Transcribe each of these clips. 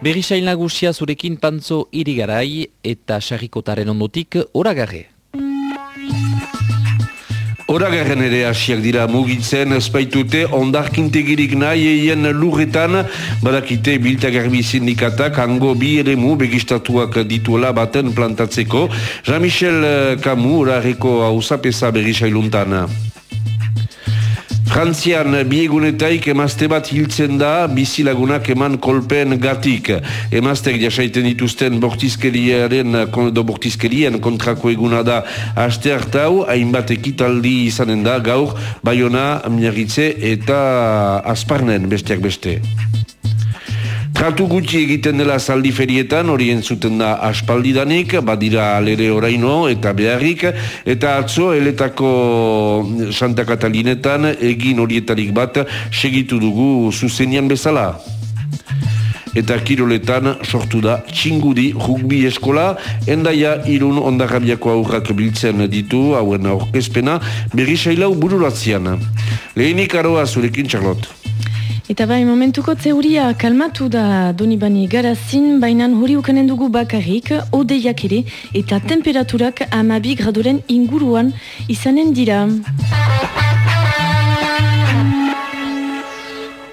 Berrisail nagusia zurekin pantzo irigarai eta sarrikotaren ondotik oragarre. Oragarren ere hasiak dira mugitzen, espaitute ondarkintegirik nahi eien lurretan, badakite biltagarbi sindikatak hango bi ere mu begistatuak dituela baten plantatzeko. Jean-Michel Camus, orareko hausapesa berrisailuntan. Frantzian biegunetaik emazte bat hiltzen da bizilagunak eman kolpen gatik. Emaztek jasaiten dituzten bortizkeriaren, do bortizkerien kontrako eguna da aste hartau, hainbat ekitaldi izanen da gaur, baiona, miarritze eta asparnen besteak beste. Tratu gutxi egiten dela zaldi ferietan, hori entzuten da aspaldidanik, badira alere oraino eta beharrik, eta atzo eletako Santa Katalinetan egin horietarik bat segitu dugu zuzenian bezala. Eta kiroletan sortu da txingudi rugbi eskola, endaia irun ondarrabiako aurrak biltzen ditu, hauen aurkezpena, berri sailau bururatzean. Lehenik aroa zurekin, Charlotte. Eta bai, momentuko zeuria kalmatu da Donibani garazin, bainan hori ukanen dugu bakarrik, odeiak ere, eta temperaturak amabi gradoren inguruan izanen dira.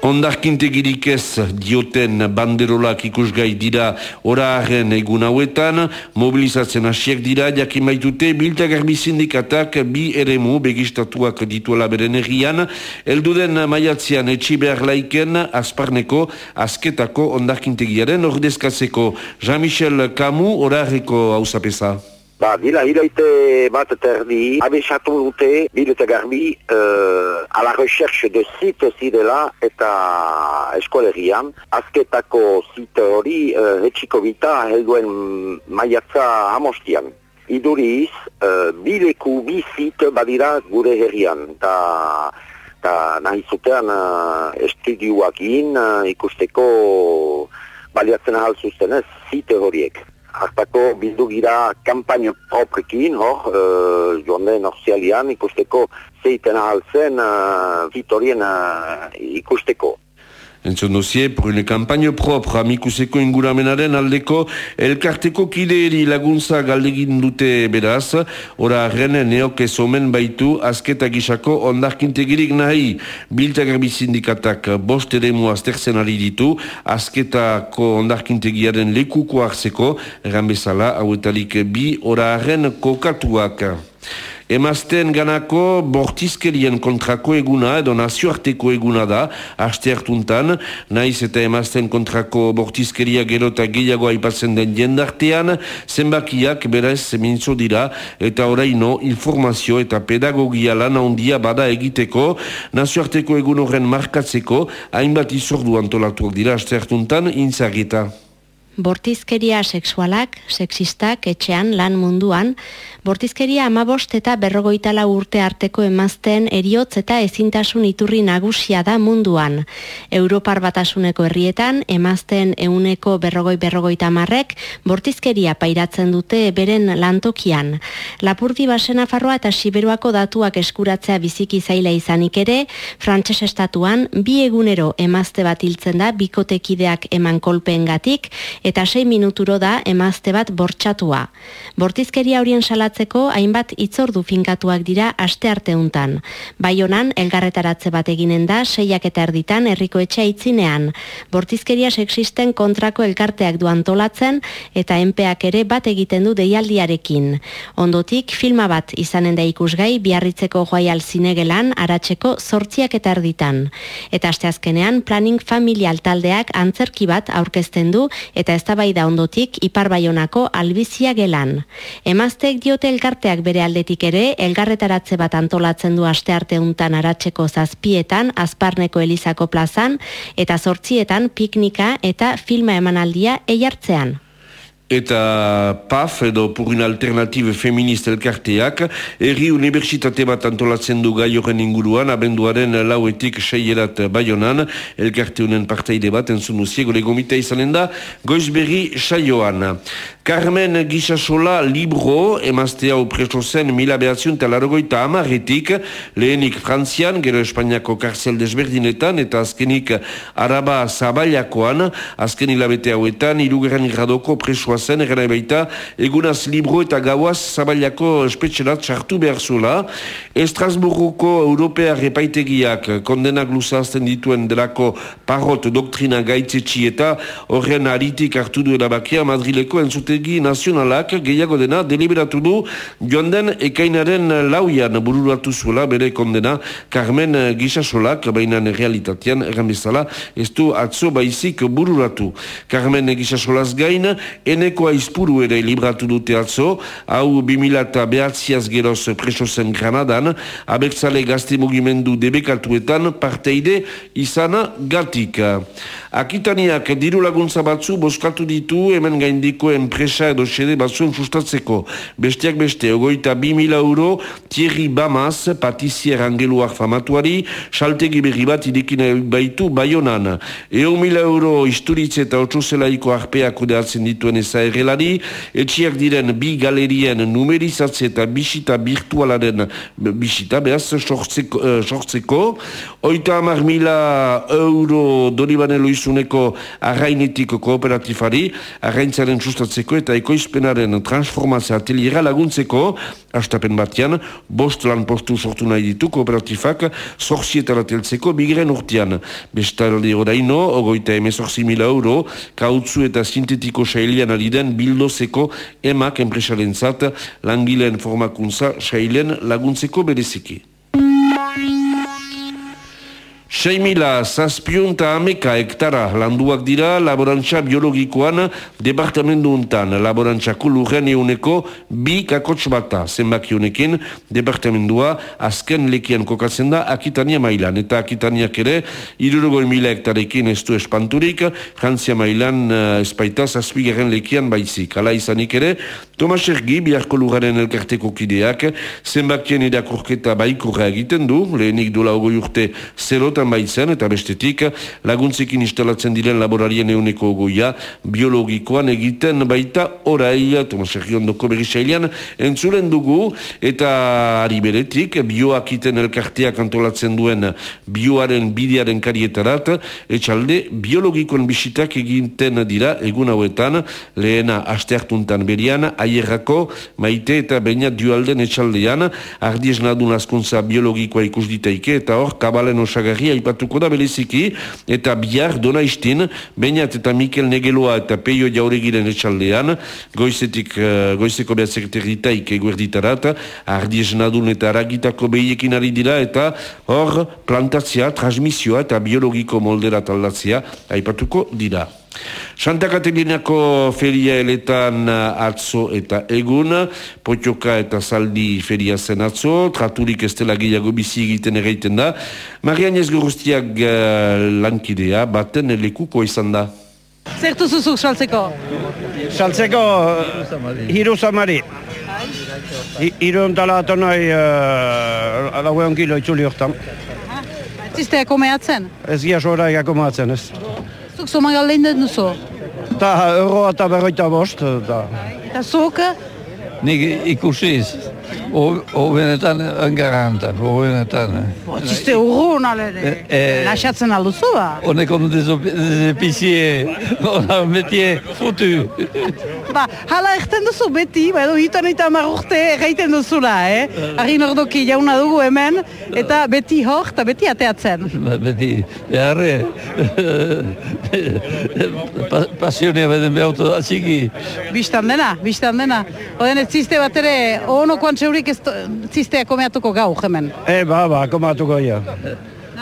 Ondarkintegirik ez dioten banderolak ikusgai dira oraren egun hauetan, mobilizatzen hasiak dira, jakin baitute, biltagarbi sindikatak bi eremu begistatuak dituela beren errian, elduden maiatzean etxi behar laiken asparneko asketako ondarkintegiaren ordezkatzeko. Jean-Michel Camus, orareko hausapesa. Ba, dila hilaite bat terdi, abesatu dute, bilete garbi, uh, a la recherche de site zidela eta eskolerian. Azketako site hori, uh, etxiko bita, helduen maiatza amostian. Iduriz, uh, bileku bi site badira gure herrian. Ta, ta nahi zutean uh, estudioak in, uh, ikusteko baliatzen ahal zuztenez, site horiek hartako bildu gira kampaino proprekin, hor, uh, joan den orzialian ikusteko zeiten ahal zen uh, ikusteko. Entzun dozie, por une campagne propre amikuseko inguramenaren aldeko elkarteko kideeri laguntza galdegin dute beraz, ora arren neok omen baitu azketa gisako ondarkintegirik nahi. Biltagarbi sindikatak bost ere muazterzen ari ditu, azketako ondarkintegiaren lekuko hartzeko, erran bezala, hauetalik bi ora arren kokatuak. Emazten ganako bortizkerien kontrako eguna edo nazioarteko eguna da, haste hartuntan, naiz eta emazten kontrako bortizkeria gero eta gehiago aipatzen den jendartean, zenbakiak beraz mintzo dira eta oraino informazio eta pedagogia lan handia bada egiteko, nazioarteko egun horren markatzeko, hainbat izordu antolatuak dira haste hartuntan, inzagita. Bortizkeria sexualak, sexistak, etxean, lan munduan, Bortizkeria amabost eta berrogoitala urte arteko emazten eriotz eta ezintasun iturri nagusia da munduan. Europar batasuneko herrietan, emazten euneko berrogoi berrogoita marrek, bortizkeria pairatzen dute beren lantokian. Lapurdi basena farroa eta siberuako datuak eskuratzea biziki zaila izanik ere, frantses estatuan, bi egunero emazte bat hiltzen da bikotekideak eman kolpeen gatik, eta sei minuturo da emazte bat bortxatua. Bortizkeria horien salat hainbat itzordu finkatuak dira aste arte untan. Baionan elgarretaratze bat eginen da seiak eta erditan herriko etxea itzinean. Bortizkeria sexisten kontrako elkarteak du antolatzen eta enpeak ere bat egiten du deialdiarekin. Ondotik filma bat izanen da ikusgai biarritzeko joaial zinegelan aratzeko sortziak eta erditan. Eta asteazkenean planning familial taldeak antzerki bat aurkezten du eta eztabaida ondotik ipar baionako albizia gelan. Emaztek dio diote elkarteak bere aldetik ere, elgarretaratze bat antolatzen du aste arte untan aratzeko zazpietan, azparneko elizako plazan, eta zortzietan piknika eta filma emanaldia eiartzean. Eta PAF edo Purin Alternative Feminist elkarteak erri universitate bat antolatzen du gai horren inguruan abenduaren lauetik seierat baionan elkarteunen parteide bat entzun usiego legomita izanen da goizberri saioan. Carmen Gisasola libro emazte hau preso zen mila behatziun talargoita amaretik lehenik Frantzian, gero Espainiako karzel desberdinetan eta azkenik Araba Zabaiakoan azken hilabete hauetan irugeran irradoko presoa zen egan baita egunaz libro eta gauaz Zabaiako espetxerat sartu behar zula Estrasburguko Europea repaitegiak kondenak luzazten dituen delako parrot doktrina gaitzetsi eta horren aritik hartu duela bakia Madrileko entzute Auzitegi Nazionalak gehiago dena deliberatu du joan den ekainaren lauian bururatu zuela bere kondena Carmen Gisasolak baina realitatean erran bezala ez du atzo baizik bururatu. Carmen Gisasolaz gain eneko aizpuru ere libratu dute atzo hau 2000 eta behatziaz geroz preso zen Granadan abertzale gazte mugimendu debekatuetan parteide izana gatik. Akitaniak diru laguntza batzu boskatu ditu hemen gaindiko enpresa edo xede batzuen sustatzeko. Besteak beste, ogoita bi mila euro Thierry Bamaz, patizier angeluak famatuari, saltegi berri bat idikina baitu baionan. Eo mila euro isturitze eta otsuzelaiko arpeak udeatzen dituen eza errelari, etxiak diren bi galerien numerizatze eta bisita virtualaren bisita, behaz, sortzeko, uh, sortzeko. Oita amar mila euro Donibane Luizuneko arrainetik kooperatifari, arraintzaren sustatzeko eta ekoizpenaren transformazio ateliera laguntzeko, astapen batean, bost lan postu sortu nahi ditu kooperatifak zorzietara teltzeko bigren urtean. Bestalde oraino, ogoita emezorzi mila euro, kautzu eta sintetiko sailian aliden bildozeko emak enpresaren zat, langileen formakuntza sailen laguntzeko bereziki. 6.000 zazpiunta ameka hektara landuak dira laborantza biologikoan departamendu untan. Laborantza kulurren euneko bi kakotx bata zenbaki honekin departamendua azken lekian kokatzen da Akitania mailan. Eta Akitaniak ere irurgoi mila hektarekin ez du espanturik, Frantzia mailan uh, espaita zazpigaren lekian baizik. Ala izanik ere, Tomas Ergi biharko lugaren elkarteko kideak zenbakien irakurketa baikurra egiten du, lehenik dola ogoi urte zerota horretan baitzen eta bestetik laguntzekin instalatzen diren laborarien euneko goia biologikoan egiten baita orai. Tomas Ergiondoko berisailean entzuren dugu eta ari beretik bioakiten elkarteak antolatzen duen bioaren bidearen karietarat etxalde biologikoen bisitak egiten dira egun hauetan lehena asteartuntan berian aierrako maite eta baina dualden etxaldean ardies nadun askuntza biologikoa ikus ditaike eta hor kabalen aipatuko da beleziki, eta bihar dona istin, bainat eta Mikel Negeloa eta Peio Jauregiren etxaldean, goizetik, uh, goizeko behar sekretaritaik eguerditarat, ardies nadun eta aragitako behiekin ari dira, eta hor plantatzia, transmisioa eta biologiko molderat aldatzea aipatuko dira. Santa Katerinako feria eletan uh, atzo eta egun, potioka eta saldi feria zen atzo, traturik ez dela gehiago bizi egiten egiten da. Marian ez guruztiak uh, lankidea, baten lekuko izan da. Zertu zuzuk saltzeko? Saltzeko hiru samari. Hiru ontala atonai uh, alauen kilo itzuli hortan. Ziztea komeatzen? Ez gira sora ega komeatzen ez. Zuk zoma galdein den duzu? Eta euro eta berroita bost. Eta zuk? Nik ikusiz. O benetan engarantan, o benetan. Ziste urrun alere, lasatzen alduzu ba? Honek onu dezopizie, ona betie futu. Ba, hala egten duzu beti, ba edo hitan eta marrurte egiten duzula, eh? Arri nordoki jauna dugu hemen, eta beti hor, eta beti ateatzen. Ba, beti, beharre, pasionia beden behautu da, txiki. Bistan dena, bistan dena. Oden ez ziste bat ere, onokoan zeurik ez zistea komeatuko gau, hemen. E, ba, ba, komeatuko, ja.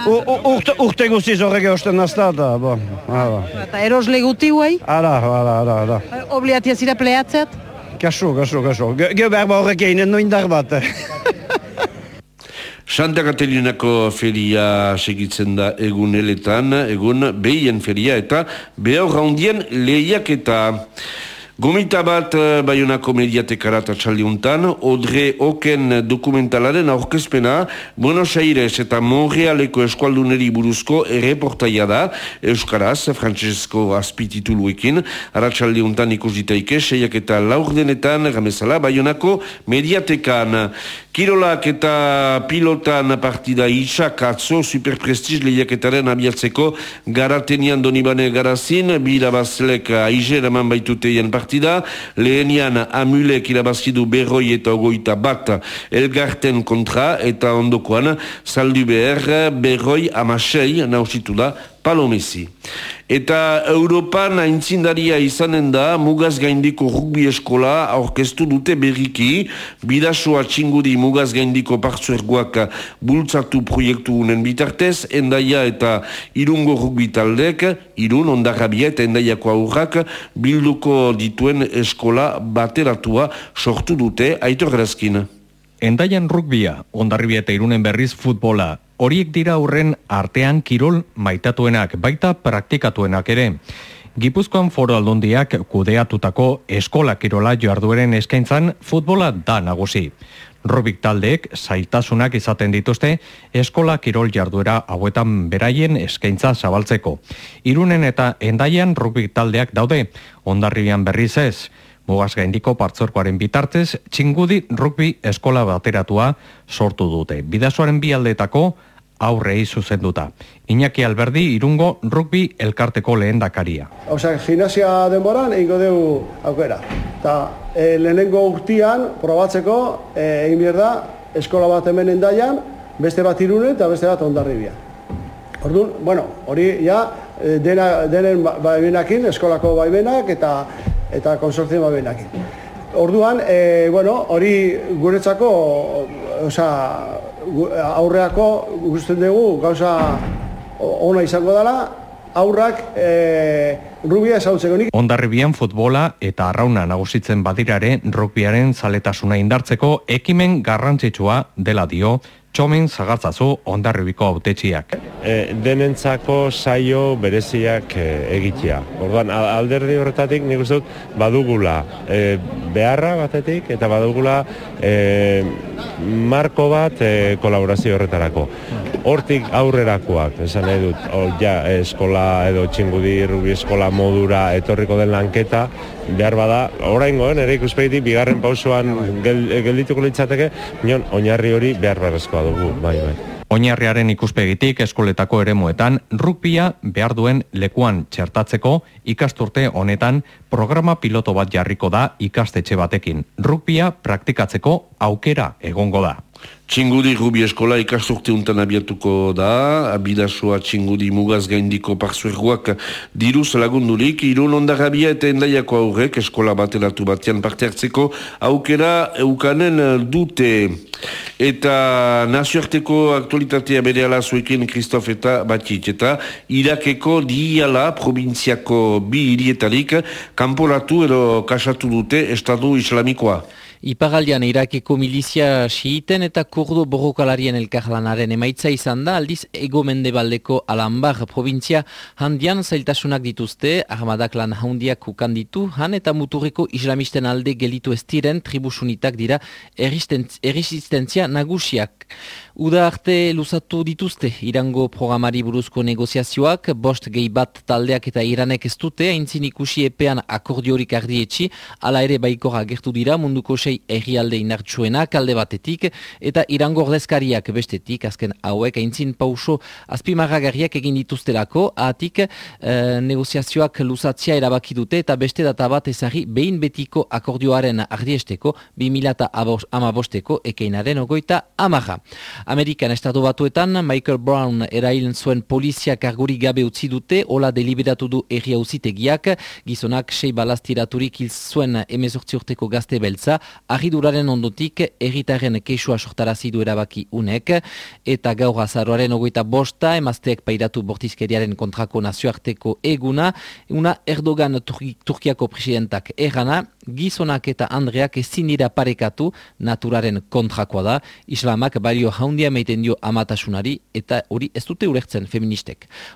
Urte, urte guztiz horrek eusten nazta, eta, bo, ba, ba. Eta erosle guti huai? Ara, ara, ara, ara. Obliatia zira pleatzet? Kasu, kasu, kasu. Ge berba horrek egin no indar bat. Santa Katelinako feria segitzen da egun eletan, egun behien feria eta behar raundien lehiak eta Gomita bat uh, Bayonako mediatekara txaldi untan, Odre Oken dokumentalaren aurkezpena Buenos Aires eta Montrealeko eskualduneri buruzko erreportaia da, Euskaraz, Francesco Aspitituluekin, aratxaldi untan ikus ditaike, seiak eta laurdenetan, gamezala, Bayonako mediatekan. Kirolak eta pilotan partida isak atzo superprestiz lehiaketaren abiatzeko garatenian donibane garazin, bi irabazlek aizer eman baituteien partida, lehenian amulek irabazidu berroi eta ogoita bat elgarten kontra eta ondokoan saldu behar berroi amasei nausitu da palomezi. Eta Europan aintzindaria izanen da mugaz gaindiko rugbi eskola aurkeztu dute berriki, bidasoa txingudi mugaz gaindiko partzuergoak bultzatu proiektu unen bitartez, endaia eta irungo rugbi taldek, irun ondarrabia eta endaiako aurrak bilduko dituen eskola bateratua sortu dute aitor. Endaian rugbia, ondarribia eta irunen berriz futbola, horiek dira aurren artean kirol maitatuenak, baita praktikatuenak ere. Gipuzkoan foro aldundiak kudeatutako eskola kirola joardueren eskaintzan futbola da nagusi. Rubik taldeek zailtasunak izaten dituzte eskola kirol jarduera hauetan beraien eskaintza zabaltzeko. Irunen eta endaian rubik taldeak daude, ondarribian berriz ez. Mugaz gaindiko partzorkoaren bitartez, txingudi rugbi eskola bateratua sortu dute. Bidasoaren bi aldetako, aurrei zuzenduta. Iñaki Alberdi irungo rugby elkarteko lehen dakaria. Osa, gimnasia denboran egingo dugu aukera. Ta, e, lehenengo urtian, probatzeko, e, egin behar da, eskola bat hemen endaian, beste bat irunen eta beste bat ondarribia. Orduan, bueno, hori ja, e, dena, denen ba, baimenakin, eskolako baimenak eta eta konsortzien baimenakin. Orduan, e, bueno, hori guretzako, osa, aurreako guztien dugu gauza ona izango dela, aurrak e, rubia esautzeko nik. Ondarribian futbola eta arrauna nagusitzen badirare rugbiaren zaletasuna indartzeko ekimen garrantzitsua dela dio txomen zagatzazu ondarribiko autetxiak. E, denentzako saio bereziak e, egitea. Orduan, alderdi horretatik nik uste dut badugula e, beharra batetik eta badugula e, marko bat e, kolaborazio horretarako. Hortik aurrerakoak, esan nahi dut, ja, eskola edo txingudi rubi eskola modura etorriko den lanketa, behar bada, oraingoen, ere ikuspegitik, bigarren pausoan gel, geldituko litzateke, nion, oinarri hori behar beharrezkoa dugu, bai, bai. Oinarriaren ikuspegitik eskoletako eremuetan rugpia behar duen lekuan txertatzeko ikasturte honetan programa piloto bat jarriko da ikastetxe batekin. Rugpia praktikatzeko aukera egongo da. Txingudi rubi eskola ikasturte untan abiatuko da, abidasoa txingudi mugaz gaindiko parzuerguak diruz lagundurik, irun ondarrabia eta endaiako aurrek eskola batelatu batean parte hartzeko aukera eukanen dute. Eta nazioarteko aktualitatea bere ala zuekin Kristof eta Batik eta Irakeko diala provintziako bi hirietarik kanporatu edo kasatu dute Estadu Islamikoa. Ipagaldian Irakeko milizia xiiten eta kurdo borrokalarien elkarlanaren emaitza izan da, aldiz ego mendebaldeko Alambar provintzia handian zailtasunak dituzte, armadak lan handiak ukanditu, han eta muturreko islamisten alde gelitu ez diren tribusunitak dira erresistentzia nagusiak. Uda arte luzatu dituzte Irango programari buruzko negoziazioak, bost gehi bat taldeak eta Iranek ez dute, haintzin ikusi epean akordiorik ardietxi, ala ere baikora gertu dira munduko sei errialde inartsuena kalde batetik, eta Irango ordezkariak bestetik, azken hauek haintzin pauso azpimarragarriak egin dituztelako, ahatik eh, negoziazioak luzatzia erabaki dute, eta beste data bat ezari behin betiko akordioaren ardiesteko, 2000 bosteko ekeinaren ogoita amaja. Amerikan estatu batuetan, Michael Brown erailen zuen polizia karguri gabe utzi dute, hola deliberatu du erria uzitegiak, gizonak sei balaztiraturik hil zuen emezortzi gazte beltza, ahiduraren ondotik erritaren keisua sortarazi du erabaki unek, eta gaur azaroaren ogoita bosta, emazteek pairatu bortizkeriaren kontrako nazioarteko eguna, una Erdogan Turkiako presidentak errana, gizonak eta Andreak ezin dira parekatu naturaren kontrakoa da, islamak balio jaundia meiten dio amatasunari eta hori ez dute ulertzen feministek.